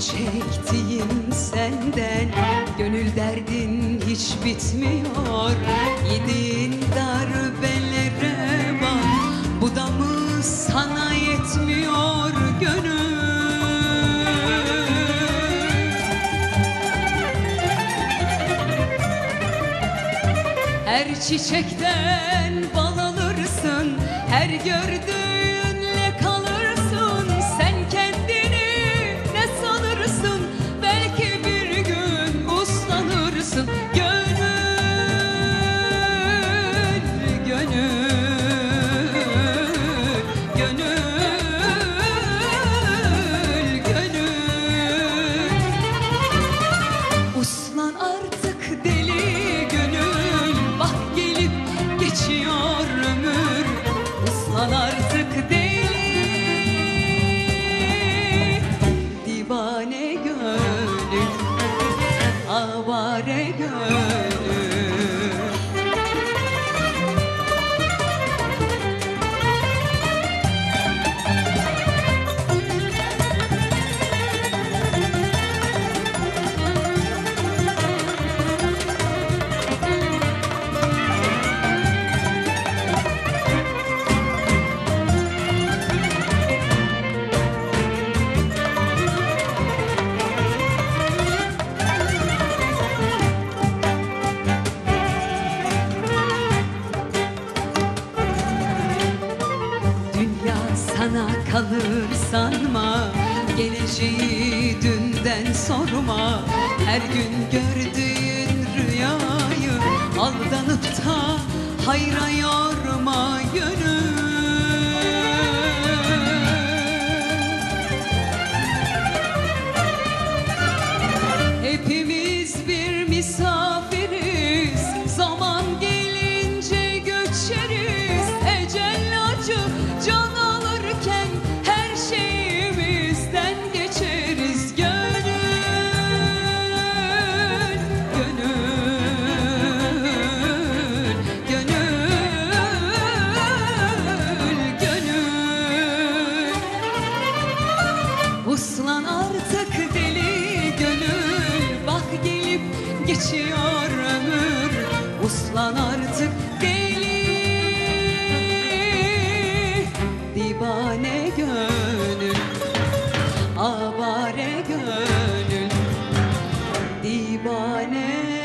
çektiğim senden. Gönül derdin hiç bitmiyor. Yediğin darbelere bak. Bu da mı sana yetmiyor gönül? Her çiçekten bal alırsın. Her gördüğünle sana kalır sanma Geleceği dünden sorma. Her gün gördüğün rüyayı Aldanıp da hayra yorma Uslan artık deli gönül. Bak gelip geçiyor ömür. Uslan artık deli. Divane gönül. Avare gönül. Divane